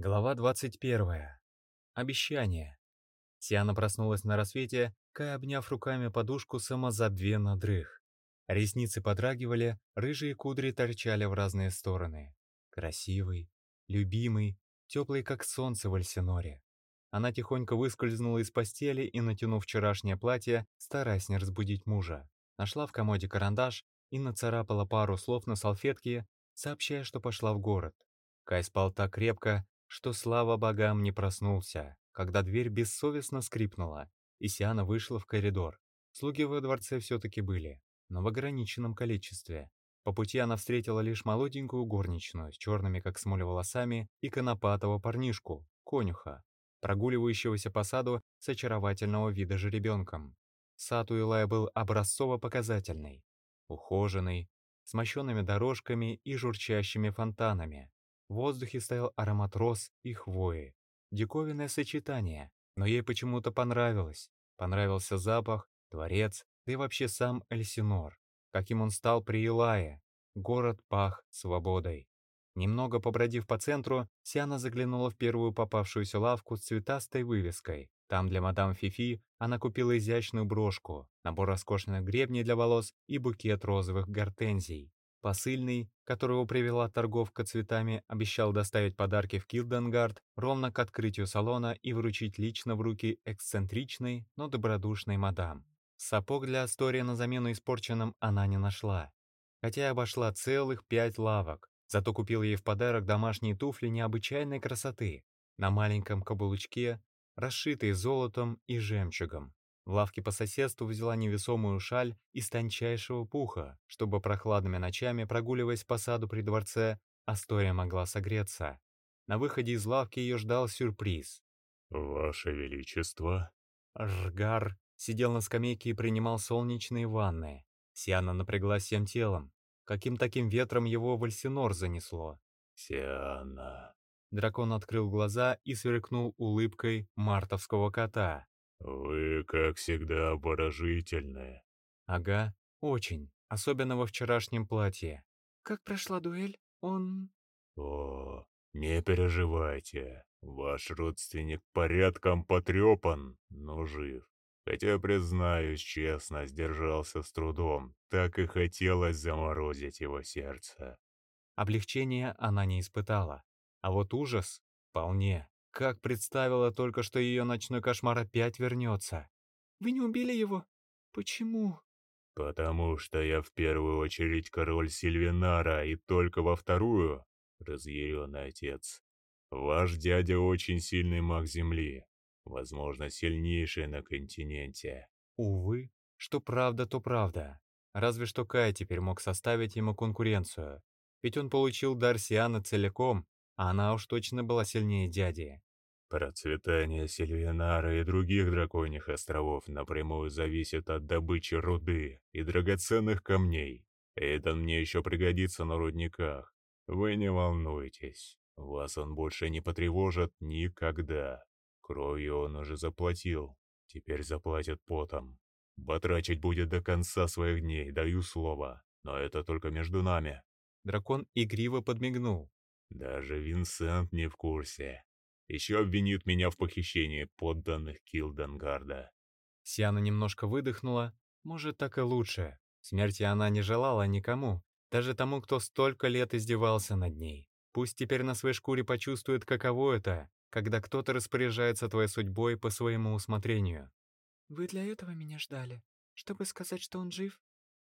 Глава 21. Обещание. Сиана проснулась на рассвете, Кай, обняв руками подушку, самозабвенно дрых. Ресницы подрагивали, рыжие кудри торчали в разные стороны. Красивый, любимый, теплый, как солнце в Альсиноре. Она тихонько выскользнула из постели и, натянув вчерашнее платье, стараясь не разбудить мужа, нашла в комоде карандаш и нацарапала пару слов на салфетке, сообщая, что пошла в город. Кай спал так крепко, что слава богам не проснулся, когда дверь бессовестно скрипнула, и Сиана вышла в коридор. Слуги во дворце все-таки были, но в ограниченном количестве. По пути она встретила лишь молоденькую горничную с черными как смоль волосами и конопатого парнишку, конюха, прогуливающегося по саду с очаровательного вида жеребенком. Сад у Илая был образцово-показательный, ухоженный, с мощенными дорожками и журчащими фонтанами. В воздухе стоял аромат роз и хвои. Диковинное сочетание, но ей почему-то понравилось. Понравился запах, дворец, да и вообще сам Эльсинор. Каким он стал при Илае. Город пах свободой. Немного побродив по центру, Сиана заглянула в первую попавшуюся лавку с цветастой вывеской. Там для мадам Фифи она купила изящную брошку, набор роскошных гребней для волос и букет розовых гортензий. Посыльный, которого привела торговка цветами, обещал доставить подарки в Килденгард ровно к открытию салона и вручить лично в руки эксцентричной, но добродушной мадам. Сапог для Астория на замену испорченным она не нашла. Хотя обошла целых пять лавок, зато купил ей в подарок домашние туфли необычайной красоты, на маленьком каблучке, расшитые золотом и жемчугом. В лавке по соседству взяла невесомую шаль из тончайшего пуха, чтобы прохладными ночами, прогуливаясь по саду при дворце, Астория могла согреться. На выходе из лавки ее ждал сюрприз. «Ваше Величество!» Ргар сидел на скамейке и принимал солнечные ванны. Сиана напряглась всем телом. Каким таким ветром его в Альсинор занесло? «Сиана!» Дракон открыл глаза и сверкнул улыбкой мартовского кота. «Вы, как всегда, обворожительны». «Ага, очень, особенно во вчерашнем платье». «Как прошла дуэль? Он...» «О, не переживайте, ваш родственник порядком потрепан, но жив. Хотя, признаюсь честно, сдержался с трудом, так и хотелось заморозить его сердце». Облегчения она не испытала, а вот ужас — вполне. Как представила только, что ее ночной кошмар опять вернется. «Вы не убили его? Почему?» «Потому что я в первую очередь король Сильвинара, и только во вторую — разъяренный отец. Ваш дядя очень сильный маг Земли, возможно, сильнейший на континенте». Увы, что правда, то правда. Разве что Кай теперь мог составить ему конкуренцию. Ведь он получил дар Сиана целиком, а она уж точно была сильнее дяди. Процветание Сильвинара и других драконьих островов напрямую зависит от добычи руды и драгоценных камней. Эйден мне еще пригодится на рудниках. Вы не волнуйтесь, вас он больше не потревожит никогда. Кровью он уже заплатил, теперь заплатит потом. Батрачить будет до конца своих дней, даю слово, но это только между нами. Дракон игриво подмигнул. Даже Винсент не в курсе. Еще обвинит меня в похищении подданных Килденгарда. Сиана немножко выдохнула. Может, так и лучше. Смерти она не желала никому, даже тому, кто столько лет издевался над ней. Пусть теперь на своей шкуре почувствует, каково это, когда кто-то распоряжается твоей судьбой по своему усмотрению. «Вы для этого меня ждали? Чтобы сказать, что он жив?»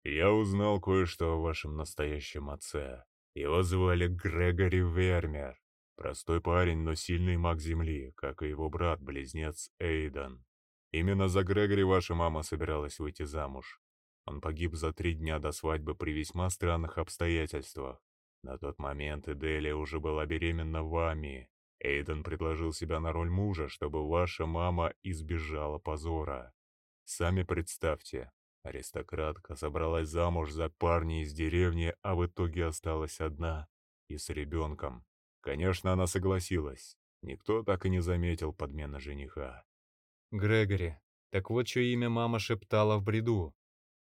«Я узнал кое-что о вашем настоящем отце. Его звали Грегори Вермер. Простой парень, но сильный маг Земли, как и его брат-близнец Эйден. Именно за Грегори ваша мама собиралась выйти замуж. Он погиб за три дня до свадьбы при весьма странных обстоятельствах. На тот момент Эделия уже была беременна вами. Эйден предложил себя на роль мужа, чтобы ваша мама избежала позора. Сами представьте, аристократка собралась замуж за парня из деревни, а в итоге осталась одна и с ребенком. Конечно, она согласилась. Никто так и не заметил подмены жениха. Грегори. Так вот, что имя мама шептала в бреду.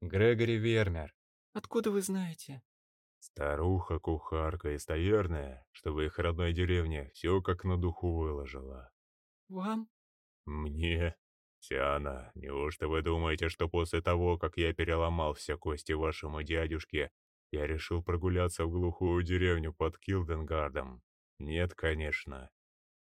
Грегори Вермер. Откуда вы знаете? Старуха-кухарка из таверны, что в их родной деревне, все как на духу выложила. Вам? Мне? Сиана, неужто вы думаете, что после того, как я переломал все кости вашему дядюшке, я решил прогуляться в глухую деревню под Килденгардом? Нет, конечно.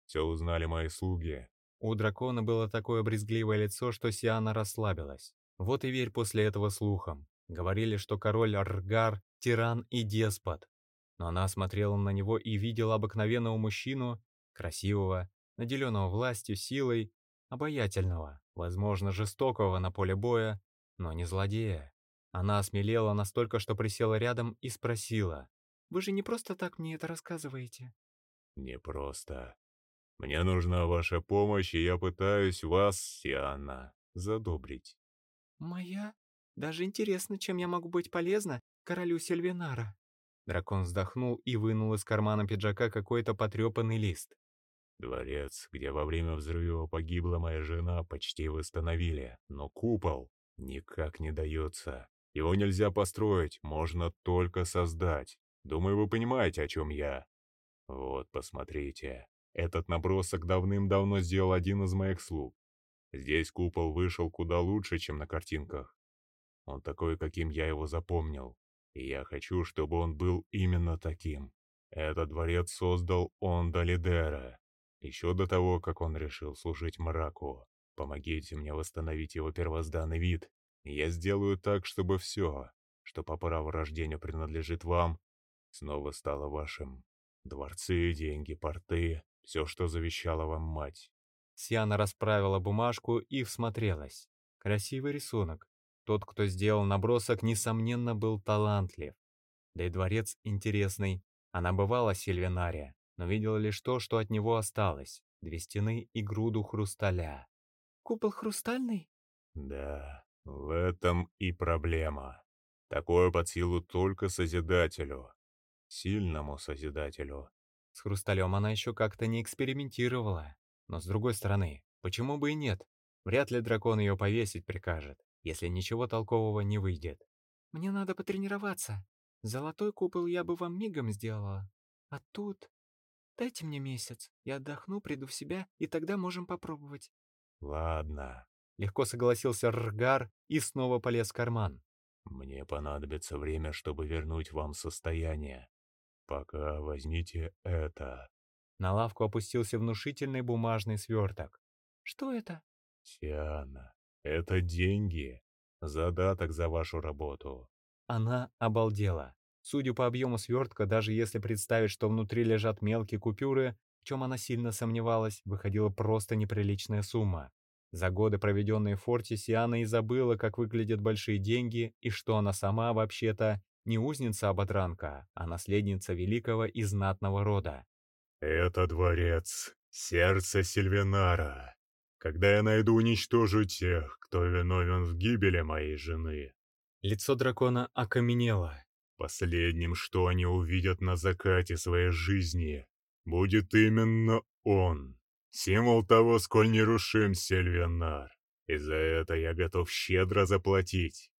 Все узнали мои слуги. У дракона было такое брезгливое лицо, что Сиана расслабилась. Вот и верь после этого слухам. Говорили, что король Аргар – тиран и деспот. Но она смотрела на него и видела обыкновенного мужчину, красивого, наделенного властью, силой, обаятельного, возможно, жестокого на поле боя, но не злодея. Она осмелела настолько, что присела рядом и спросила. «Вы же не просто так мне это рассказываете?» «Не просто. Мне нужна ваша помощь, и я пытаюсь вас, Сиана, задобрить». «Моя? Даже интересно, чем я могу быть полезна королю Сильвинара?» Дракон вздохнул и вынул из кармана пиджака какой-то потрепанный лист. Дворец, где во время взрыва погибла моя жена, почти восстановили, но купол никак не дается. Его нельзя построить, можно только создать. Думаю, вы понимаете, о чем я. Вот, посмотрите. Этот набросок давным-давно сделал один из моих слуг. Здесь купол вышел куда лучше, чем на картинках. Он такой, каким я его запомнил. И я хочу, чтобы он был именно таким. Этот дворец создал Онда Лидера. Еще до того, как он решил служить мраку. Помогите мне восстановить его первозданный вид, я сделаю так, чтобы все, что по праву рождения принадлежит вам, снова стало вашим. Дворцы, деньги, порты, все, что завещала вам мать. Сиана расправила бумажку и всмотрелась. Красивый рисунок. Тот, кто сделал набросок, несомненно, был талантлив. Да и дворец интересный. Она бывала в Сильвинаре, но видела лишь то, что от него осталось. Две стены и груду хрусталя. «Купол хрустальный?» «Да, в этом и проблема. Такое под силу только Созидателю. Сильному Созидателю». С хрусталем она еще как-то не экспериментировала. Но с другой стороны, почему бы и нет? Вряд ли дракон ее повесить прикажет, если ничего толкового не выйдет. «Мне надо потренироваться. Золотой купол я бы вам мигом сделала. А тут...» Дайте мне месяц, я отдохну, приду в себя, и тогда можем попробовать». «Ладно», — легко согласился Ргар и снова полез в карман. «Мне понадобится время, чтобы вернуть вам состояние. Пока возьмите это». На лавку опустился внушительный бумажный сверток. «Что это?» «Сиана, это деньги. Задаток за вашу работу». Она обалдела. Судя по объему свертка, даже если представить, что внутри лежат мелкие купюры, в чем она сильно сомневалась, выходила просто неприличная сумма. За годы, проведенные в форте, Сиана и забыла, как выглядят большие деньги, и что она сама, вообще-то, не узница-ободранка, а наследница великого и знатного рода. «Это дворец, сердце Сильвинара. Когда я найду, уничтожу тех, кто виновен в гибели моей жены». Лицо дракона окаменело, Последним, что они увидят на закате своей жизни, будет именно он. Символ того, сколь нерушим Сильвенар. И за это я готов щедро заплатить.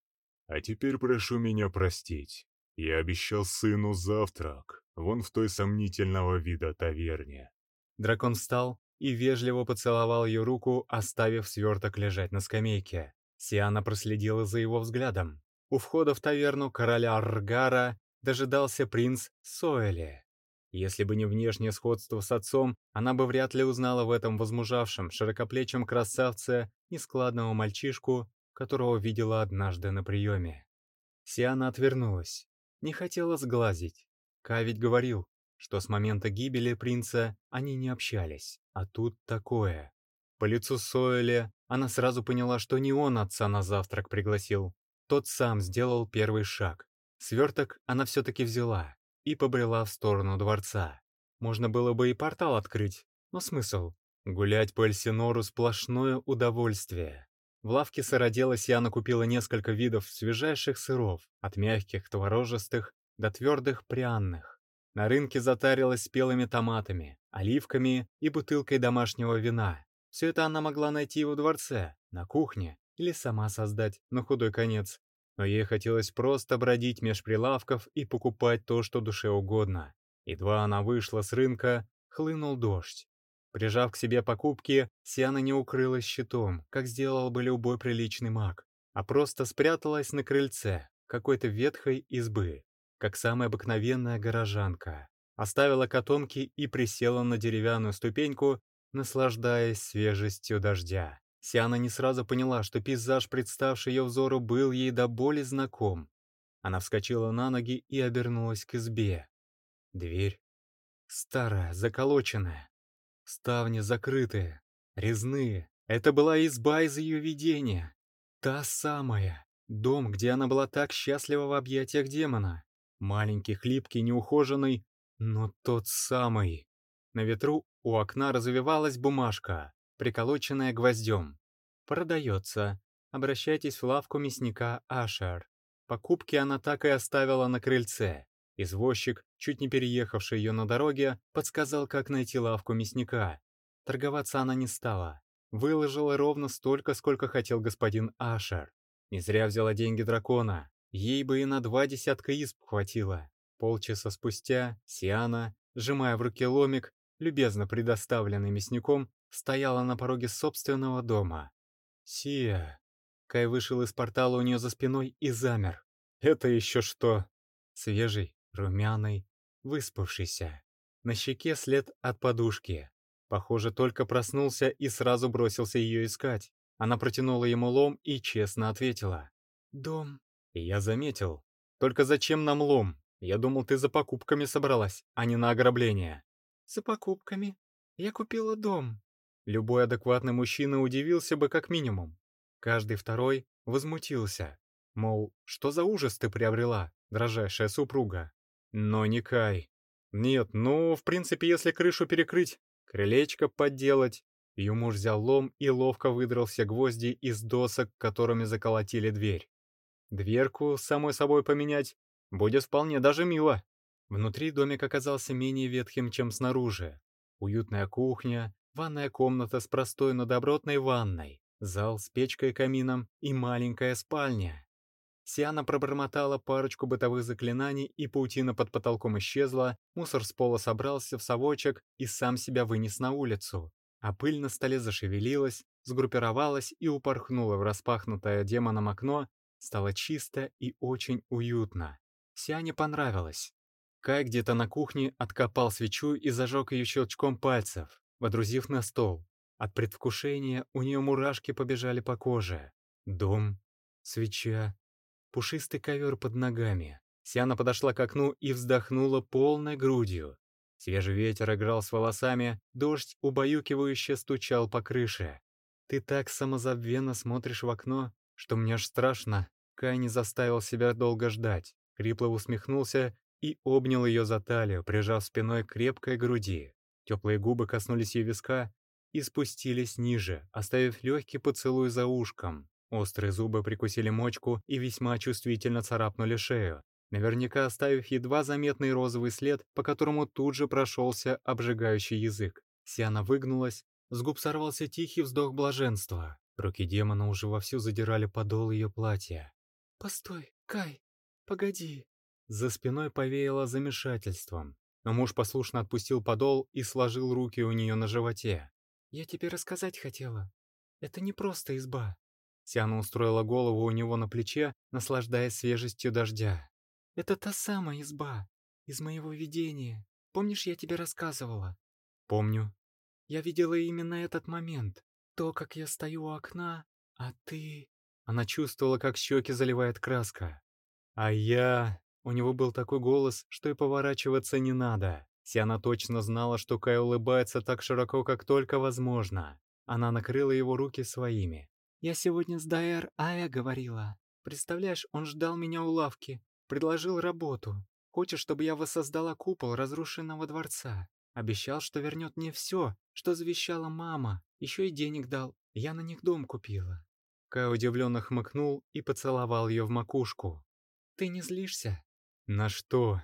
А теперь прошу меня простить. Я обещал сыну завтрак, вон в той сомнительного вида таверне. Дракон встал и вежливо поцеловал ее руку, оставив сверток лежать на скамейке. Сиана проследила за его взглядом. У входа в таверну короля Аргара дожидался принц Соэли. Если бы не внешнее сходство с отцом, она бы вряд ли узнала в этом возмужавшем, широкоплечем красавце нескладного мальчишку, которого видела однажды на приеме. Сиана отвернулась, не хотела сглазить. Ка ведь говорил, что с момента гибели принца они не общались, а тут такое. По лицу Соэля она сразу поняла, что не он отца на завтрак пригласил, тот сам сделал первый шаг. Сверток она все-таки взяла и побрела в сторону дворца. Можно было бы и портал открыть, но смысл? Гулять по Эльсинору сплошное удовольствие. В лавке сыроделась я накупила несколько видов свежайших сыров, от мягких, творожистых до твердых пряных. На рынке затарилась спелыми томатами, оливками и бутылкой домашнего вина. Все это она могла найти во дворце, на кухне, или сама создать на худой конец. но ей хотелось просто бродить меж прилавков и покупать то, что душе угодно. Едва она вышла с рынка, хлынул дождь. Прижав к себе покупки, Сиана не укрылась щитом, как сделал бы любой приличный маг, а просто спряталась на крыльце какой-то ветхой избы, как самая обыкновенная горожанка. Оставила котомки и присела на деревянную ступеньку, наслаждаясь свежестью дождя. Сиана не сразу поняла, что пейзаж, представший ее взору, был ей до боли знаком. Она вскочила на ноги и обернулась к избе. Дверь старая, заколоченная. Ставни закрытые, резные. Это была изба из ее видения. Та самая. Дом, где она была так счастлива в объятиях демона. Маленький, хлипкий, неухоженный, но тот самый. На ветру у окна развивалась бумажка приколоченная гвоздем. Продается. Обращайтесь в лавку мясника Ашер. Покупки она так и оставила на крыльце. Извозчик, чуть не переехавший ее на дороге, подсказал, как найти лавку мясника. Торговаться она не стала. Выложила ровно столько, сколько хотел господин Ашер. Не зря взяла деньги дракона. Ей бы и на два десятка изб хватило. Полчаса спустя Сиана, сжимая в руке ломик, любезно предоставленный мясником, стояла на пороге собственного дома. «Сия!» Кай вышел из портала у нее за спиной и замер. «Это еще что?» Свежий, румяный, выспавшийся. На щеке след от подушки. Похоже, только проснулся и сразу бросился ее искать. Она протянула ему лом и честно ответила. «Дом». И я заметил. «Только зачем нам лом? Я думал, ты за покупками собралась, а не на ограбление». «За покупками? Я купила дом». Любой адекватный мужчина удивился бы как минимум. Каждый второй возмутился. Мол, что за ужас ты приобрела, дрожайшая супруга? Но не Кай. Нет, ну, в принципе, если крышу перекрыть, крылечко подделать. Ее взял лом и ловко выдрал все гвозди из досок, которыми заколотили дверь. Дверку, самой собой поменять, будет вполне даже мило. Внутри домик оказался менее ветхим, чем снаружи. Уютная кухня, ванная комната с простой, но добротной ванной, зал с печкой и камином и маленькая спальня. Сиана пробормотала парочку бытовых заклинаний, и паутина под потолком исчезла, мусор с пола собрался в совочек и сам себя вынес на улицу, а пыль на столе зашевелилась, сгруппировалась и упорхнула в распахнутое демоном окно, стало чисто и очень уютно. Сиане понравилось. Кай где-то на кухне откопал свечу и зажег ее щелчком пальцев водрузив на стол. От предвкушения у нее мурашки побежали по коже. Дом, свеча, пушистый ковер под ногами. Сиана подошла к окну и вздохнула полной грудью. Свежий ветер играл с волосами, дождь убаюкивающе стучал по крыше. «Ты так самозабвенно смотришь в окно, что мне аж страшно». Кай не заставил себя долго ждать. Хрипло усмехнулся и обнял ее за талию, прижав спиной к крепкой груди. Теплые губы коснулись ее виска и спустились ниже, оставив легкий поцелуй за ушком. Острые зубы прикусили мочку и весьма чувствительно царапнули шею, наверняка оставив едва заметный розовый след, по которому тут же прошелся обжигающий язык. Сиана выгнулась, с губ сорвался тихий вздох блаженства. Руки демона уже вовсю задирали подол ее платья. «Постой, Кай, погоди!» За спиной повеяло замешательством но муж послушно отпустил подол и сложил руки у нее на животе. «Я тебе рассказать хотела. Это не просто изба». Сиана устроила голову у него на плече, наслаждаясь свежестью дождя. «Это та самая изба, из моего видения. Помнишь, я тебе рассказывала?» «Помню». «Я видела именно этот момент. То, как я стою у окна, а ты...» Она чувствовала, как щеки заливает краска. «А я...» У него был такой голос, что и поворачиваться не надо. Сиана точно знала, что Кай улыбается так широко, как только возможно. Она накрыла его руки своими. «Я сегодня с Дайер Ая говорила. Представляешь, он ждал меня у лавки. Предложил работу. Хочет, чтобы я воссоздала купол разрушенного дворца. Обещал, что вернет мне все, что завещала мама. Еще и денег дал. Я на них дом купила». Кай удивленно хмыкнул и поцеловал ее в макушку. «Ты не злишься?» «На что?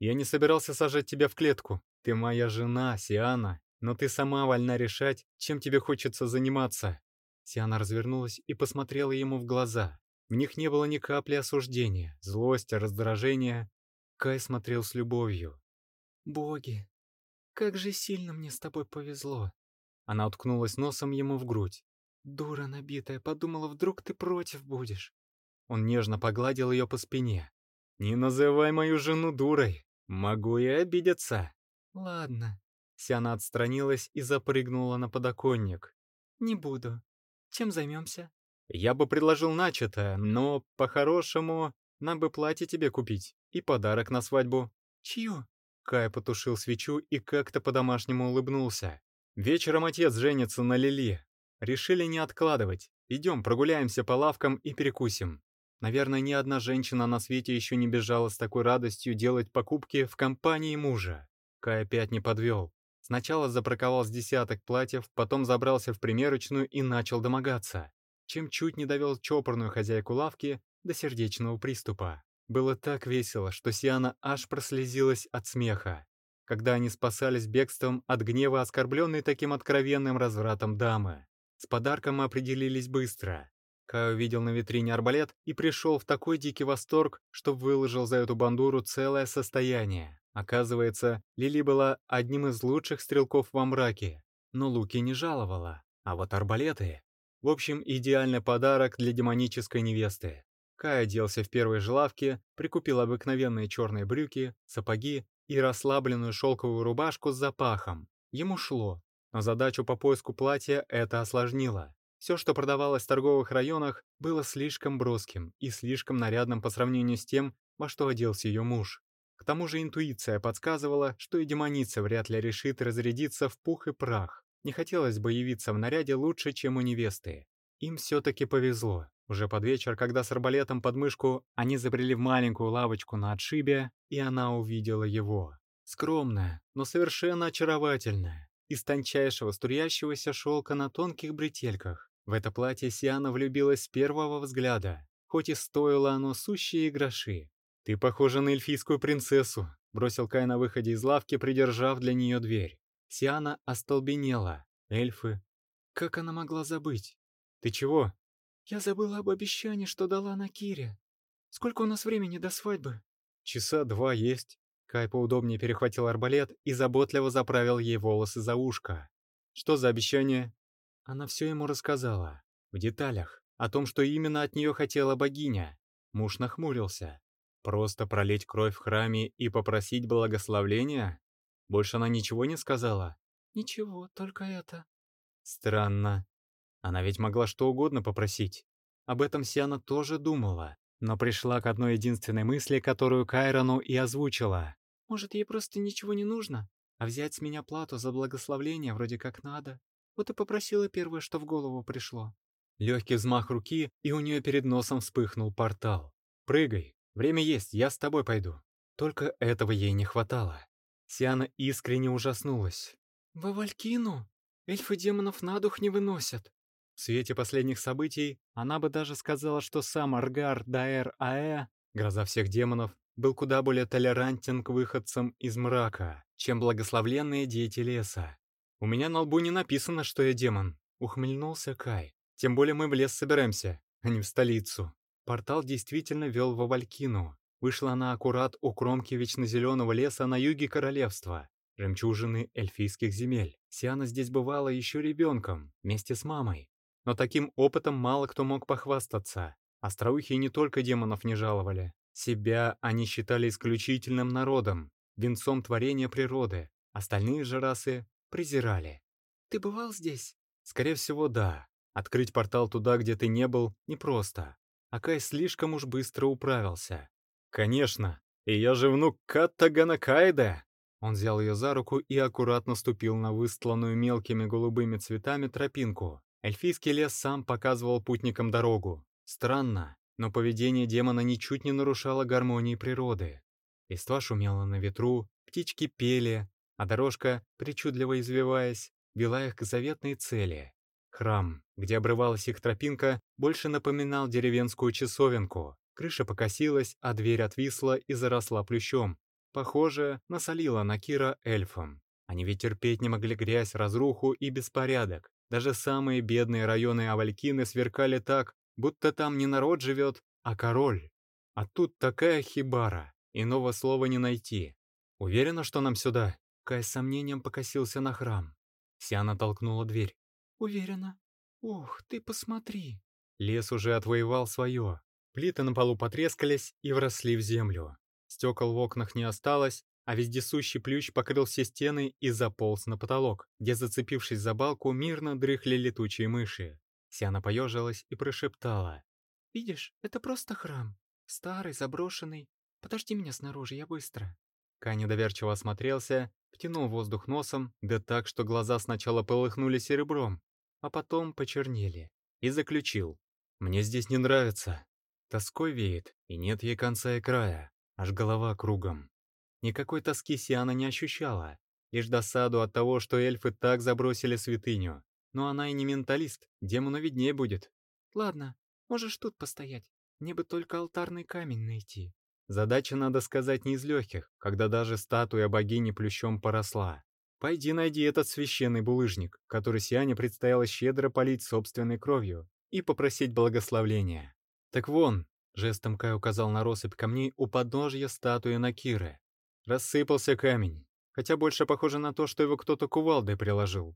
Я не собирался сажать тебя в клетку. Ты моя жена, Сиана, но ты сама вольна решать, чем тебе хочется заниматься». Сиана развернулась и посмотрела ему в глаза. В них не было ни капли осуждения, злости, раздражения. Кай смотрел с любовью. «Боги, как же сильно мне с тобой повезло!» Она уткнулась носом ему в грудь. «Дура набитая, подумала, вдруг ты против будешь». Он нежно погладил ее по спине. «Не называй мою жену дурой. Могу я обидеться». «Ладно». Сиана отстранилась и запрыгнула на подоконник. «Не буду. Чем займемся?» «Я бы предложил начатое, но, по-хорошему, нам бы платье тебе купить и подарок на свадьбу». «Чью?» Кай потушил свечу и как-то по-домашнему улыбнулся. «Вечером отец женится на Лили. Решили не откладывать. Идем, прогуляемся по лавкам и перекусим. Наверное, ни одна женщина на свете еще не бежала с такой радостью делать покупки в компании мужа. Кай опять не подвел. Сначала запраковал с десяток платьев, потом забрался в примерочную и начал домогаться, чем чуть не довел чопорную хозяйку лавки до сердечного приступа. Было так весело, что Сиана аж прослезилась от смеха, когда они спасались бегством от гнева оскорбленной таким откровенным развратом дамы. С подарком мы определились быстро. Кай увидел на витрине арбалет и пришел в такой дикий восторг, что выложил за эту бандуру целое состояние. Оказывается, Лили была одним из лучших стрелков во мраке, но луки не жаловала, а вот арбалеты... В общем, идеальный подарок для демонической невесты. Кай оделся в первой же лавке, прикупил обыкновенные черные брюки, сапоги и расслабленную шелковую рубашку с запахом. Ему шло, но задачу по поиску платья это осложнило. Все, что продавалось в торговых районах, было слишком броским и слишком нарядным по сравнению с тем, во что оделся ее муж. К тому же интуиция подсказывала, что и демоница вряд ли решит разрядиться в пух и прах. Не хотелось бы явиться в наряде лучше, чем у невесты. Им все-таки повезло. Уже под вечер, когда с арбалетом под мышку, они забрели в маленькую лавочку на отшибе, и она увидела его. Скромная, но совершенно очаровательная. Из тончайшего струящегося шелка на тонких бретельках. В это платье Сиана влюбилась с первого взгляда, хоть и стоило оно сущие гроши. «Ты похожа на эльфийскую принцессу», — бросил Кай на выходе из лавки, придержав для нее дверь. Сиана остолбенела. Эльфы. Как она могла забыть? «Ты чего?» «Я забыла об обещании, что дала на Кире. Сколько у нас времени до свадьбы?» «Часа два есть». Кай поудобнее перехватил арбалет и заботливо заправил ей волосы за ушко. «Что за обещание?» Она все ему рассказала. В деталях. О том, что именно от нее хотела богиня. Муж нахмурился. Просто пролить кровь в храме и попросить благословления? Больше она ничего не сказала? Ничего, только это. Странно. Она ведь могла что угодно попросить. Об этом Сиана тоже думала, но пришла к одной единственной мысли, которую Кайрону и озвучила. Может, ей просто ничего не нужно? А взять с меня плату за благословление вроде как надо? Вот и попросила первое, что в голову пришло. Легкий взмах руки, и у нее перед носом вспыхнул портал. «Прыгай, время есть, я с тобой пойду». Только этого ей не хватало. Сиана искренне ужаснулась. «В Авалькину? Эльфы демонов на дух не выносят». В свете последних событий она бы даже сказала, что сам Аргар Даэр Аэ, гроза всех демонов, был куда более толерантен к выходцам из мрака, чем благословленные дети леса. «У меня на лбу не написано, что я демон», — ухмыльнулся Кай. «Тем более мы в лес собираемся, а не в столицу». Портал действительно вел в Авалькину. Вышла она аккурат у кромки вечно леса на юге королевства, жемчужины эльфийских земель. Сиана здесь бывала еще ребенком, вместе с мамой. Но таким опытом мало кто мог похвастаться. Остроухие не только демонов не жаловали. Себя они считали исключительным народом, венцом творения природы. Остальные же расы презирали. «Ты бывал здесь?» Скорее всего, да. Открыть портал туда, где ты не был, непросто. А Кай слишком уж быстро управился. «Конечно. И я же внук Каттагана Кайда!» Он взял ее за руку и аккуратно ступил на выстланную мелкими голубыми цветами тропинку. Эльфийский лес сам показывал путникам дорогу. Странно, но поведение демона ничуть не нарушало гармонии природы. Листва шумела на ветру, птички пели, а дорожка, причудливо извиваясь, вела их к заветной цели. Храм, где обрывалась их тропинка, больше напоминал деревенскую часовенку. Крыша покосилась, а дверь отвисла и заросла плющом. Похоже, насолила Накира эльфам. Они ведь терпеть не могли грязь, разруху и беспорядок. Даже самые бедные районы Авалькины сверкали так, будто там не народ живет, а король. А тут такая хибара, иного слова не найти. Уверена, что нам сюда?» Кай с сомнением покосился на храм. Сиана толкнула дверь. «Уверена. Ух, ты посмотри!» Лес уже отвоевал свое. Плиты на полу потрескались и вросли в землю. Стекол в окнах не осталось, а вездесущий плющ покрыл все стены и заполз на потолок, где, зацепившись за балку, мирно дрыхли летучие мыши. Сиана поежилась и прошептала. «Видишь, это просто храм. Старый, заброшенный. Подожди меня снаружи, я быстро». Кай недоверчиво осмотрелся, втянул воздух носом, да так, что глаза сначала полыхнули серебром, а потом почернели, и заключил. «Мне здесь не нравится. Тоской веет, и нет ей конца и края, аж голова кругом». Никакой тоски Сиана не ощущала, лишь досаду от того, что эльфы так забросили святыню. Но она и не менталист, демону виднее будет. «Ладно, можешь тут постоять, мне бы только алтарный камень найти». Задача, надо сказать, не из легких, когда даже статуя богини плющом поросла. Пойди найди этот священный булыжник, который Сиане предстояло щедро полить собственной кровью, и попросить благословления. Так вон, жестом Кай указал на россыпь камней у подножья статуи Накиры. Рассыпался камень, хотя больше похоже на то, что его кто-то кувалдой приложил.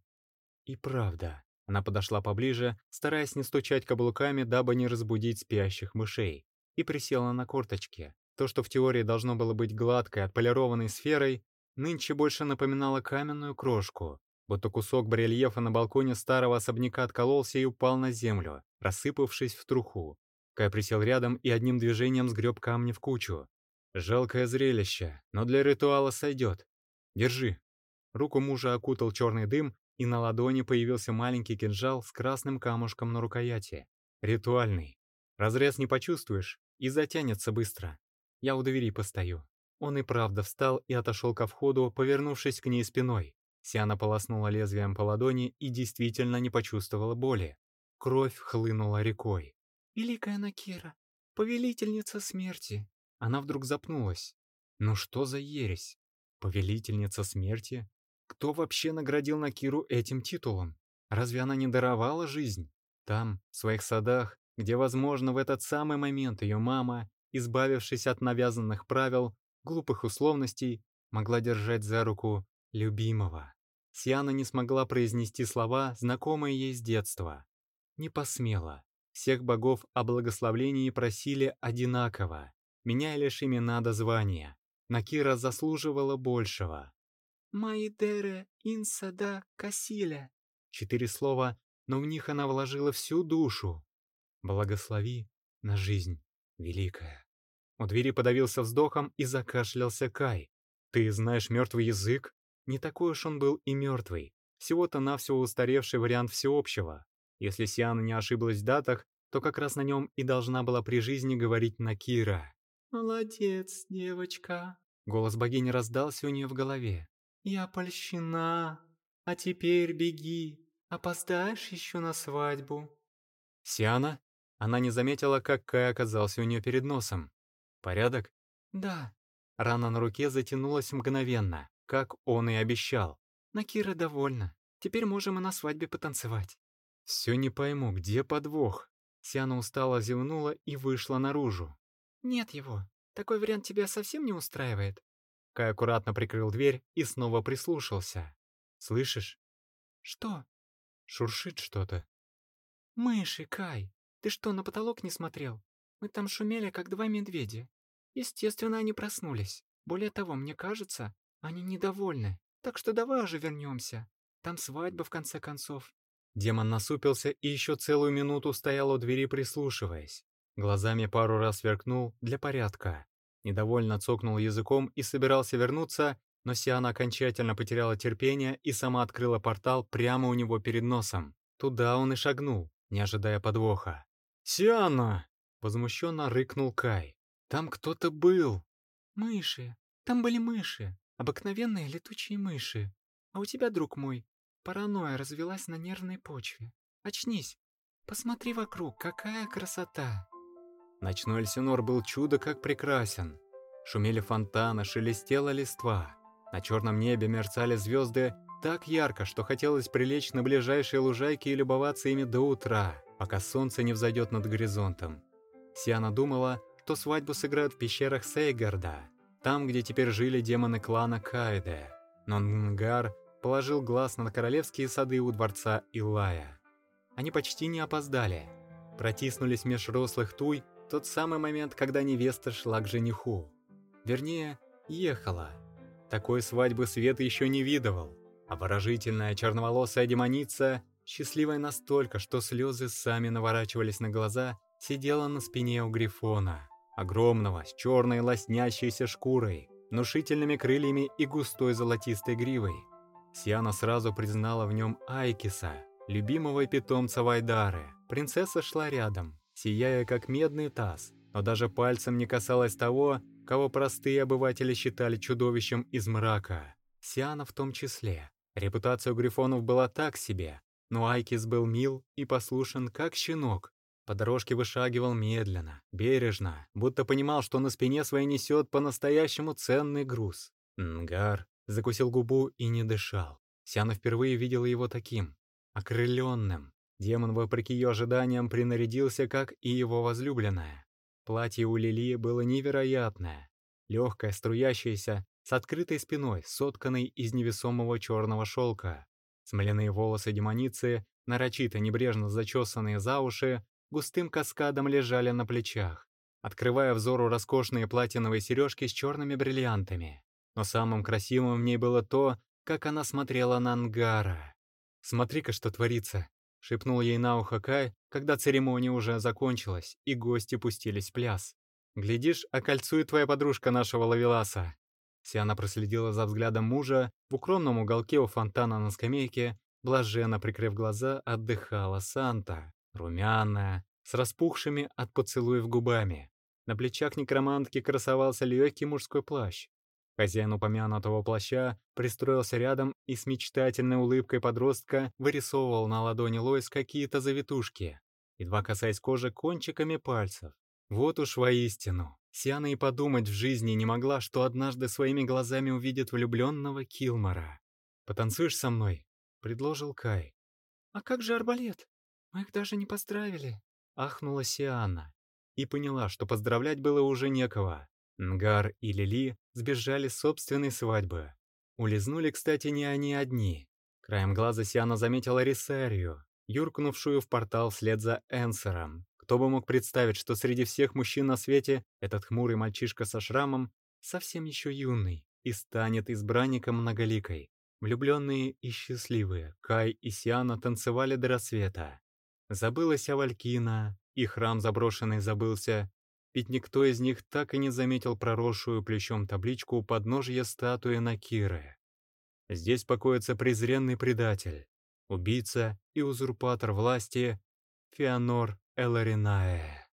И правда, она подошла поближе, стараясь не стучать каблуками, дабы не разбудить спящих мышей, и присела на корточки. То, что в теории должно было быть гладкой, отполированной сферой, нынче больше напоминало каменную крошку, будто кусок барельефа на балконе старого особняка откололся и упал на землю, рассыпавшись в труху. Кай присел рядом и одним движением сгреб камни в кучу. Жалкое зрелище, но для ритуала сойдет. Держи. Руку мужа окутал черный дым, и на ладони появился маленький кинжал с красным камушком на рукояти. Ритуальный. Разрез не почувствуешь и затянется быстро. Я у двери постою. Он и правда встал и отошел ко входу, повернувшись к ней спиной. Сиана полоснула лезвием по ладони и действительно не почувствовала боли. Кровь хлынула рекой. «Великая Накира, повелительница смерти!» Она вдруг запнулась. «Ну что за ересь? Повелительница смерти? Кто вообще наградил Накиру этим титулом? Разве она не даровала жизнь? Там, в своих садах, где, возможно, в этот самый момент ее мама избавившись от навязанных правил, глупых условностей, могла держать за руку любимого. Сиана не смогла произнести слова, знакомые ей с детства. Не посмела. Всех богов о благословлении просили одинаково, меняя лишь имена до звания. Накира заслуживала большего. «Майдере инсада касиля». Четыре слова, но в них она вложила всю душу. «Благослови на жизнь» великая. У двери подавился вздохом и закашлялся Кай. «Ты знаешь мертвый язык?» Не такой уж он был и мертвый. Всего-то навсего устаревший вариант всеобщего. Если Сиана не ошиблась в датах, то как раз на нем и должна была при жизни говорить Накира. «Молодец, девочка!» Голос богини раздался у нее в голове. «Я польщена. А теперь беги. Опоздаешь еще на свадьбу». «Сиана?» Она не заметила, как Кай оказался у нее перед носом. «Порядок?» «Да». Рана на руке затянулась мгновенно, как он и обещал. «Накира довольна. Теперь можем и на свадьбе потанцевать». «Все не пойму, где подвох?» Сиана устало зевнула и вышла наружу. «Нет его. Такой вариант тебя совсем не устраивает?» Кай аккуратно прикрыл дверь и снова прислушался. «Слышишь?» «Что?» «Шуршит что-то». «Мыши, Кай. Ты что, на потолок не смотрел? Мы там шумели, как два медведя. Естественно, они проснулись. Более того, мне кажется, они недовольны. Так что давай уже вернемся. Там свадьба, в конце концов». Демон насупился и еще целую минуту стоял у двери, прислушиваясь. Глазами пару раз сверкнул для порядка. Недовольно цокнул языком и собирался вернуться, но Сиана окончательно потеряла терпение и сама открыла портал прямо у него перед носом. Туда он и шагнул, не ожидая подвоха. «Сиана!» — возмущенно рыкнул Кай. «Там кто-то был!» «Мыши! Там были мыши! Обыкновенные летучие мыши! А у тебя, друг мой, паранойя развелась на нервной почве. Очнись! Посмотри вокруг, какая красота!» Ночной Эльсинор был чудо как прекрасен. Шумели фонтаны, шелестела листва. На черном небе мерцали звезды, так ярко, что хотелось прилечь на ближайшие лужайки и любоваться ими до утра, пока солнце не взойдет над горизонтом. Сиана думала, что свадьбу сыграют в пещерах Сейгарда, там, где теперь жили демоны клана Кайде. Но Нгар положил глаз на королевские сады у дворца Илая. Они почти не опоздали. Протиснулись меж рослых туй тот самый момент, когда невеста шла к жениху. Вернее, ехала. Такой свадьбы Свет еще не видывал. Обворожительная черноволосая демоница, счастливая настолько, что слезы сами наворачивались на глаза, сидела на спине у Грифона, огромного, с черной лоснящейся шкурой, внушительными крыльями и густой золотистой гривой. Сиана сразу признала в нем Айкиса, любимого питомца Вайдары. Принцесса шла рядом, сияя как медный таз, но даже пальцем не касалась того, кого простые обыватели считали чудовищем из мрака. Сиана в том числе. Репутация у Грифонов была так себе, но Айкис был мил и послушен, как щенок. По дорожке вышагивал медленно, бережно, будто понимал, что на спине своей несет по-настоящему ценный груз. Нгар закусил губу и не дышал. Сиана впервые видела его таким, окрыленным. Демон, вопреки ее ожиданиям, принарядился, как и его возлюбленная. Платье у Лилии было невероятное, легкое, струящееся, с открытой спиной, сотканной из невесомого черного шелка. Смоляные волосы демоницы, нарочито небрежно зачесанные за уши, густым каскадом лежали на плечах, открывая взору роскошные платиновые сережки с черными бриллиантами. Но самым красивым в ней было то, как она смотрела на Ангара. «Смотри-ка, что творится!» — шепнул ей на ухо Кай, когда церемония уже закончилась, и гости пустились в пляс. «Глядишь, окольцует твоя подружка нашего Лавеласа!» Сиана проследила за взглядом мужа, в укромном уголке у фонтана на скамейке, блаженно прикрыв глаза, отдыхала Санта, румяная, с распухшими от поцелуев губами. На плечах некромантки красовался легкий мужской плащ. Хозяин упомянутого плаща пристроился рядом и с мечтательной улыбкой подростка вырисовывал на ладони Лоис какие-то завитушки, едва касаясь кожи кончиками пальцев. Вот уж воистину, Сиана и подумать в жизни не могла, что однажды своими глазами увидит влюбленного Килмора. «Потанцуешь со мной?» — предложил Кай. «А как же арбалет? Мы их даже не поздравили!» — ахнула Сиана. И поняла, что поздравлять было уже некого. Нгар и Лили сбежали с собственной свадьбы. Улизнули, кстати, не они одни. Краем глаза Сиана заметила Рисарию, юркнувшую в портал вслед за Энсером. Кто бы мог представить, что среди всех мужчин на свете этот хмурый мальчишка со шрамом совсем еще юный и станет избранником многоликой. Влюбленные и счастливые, Кай и Сиана танцевали до рассвета. Забылась Авалькина, и храм заброшенный забылся, ведь никто из них так и не заметил проросшую плечом табличку у подножья статуи Накиры. Здесь покоится презренный предатель, убийца и узурпатор власти Феонор Эларинаe.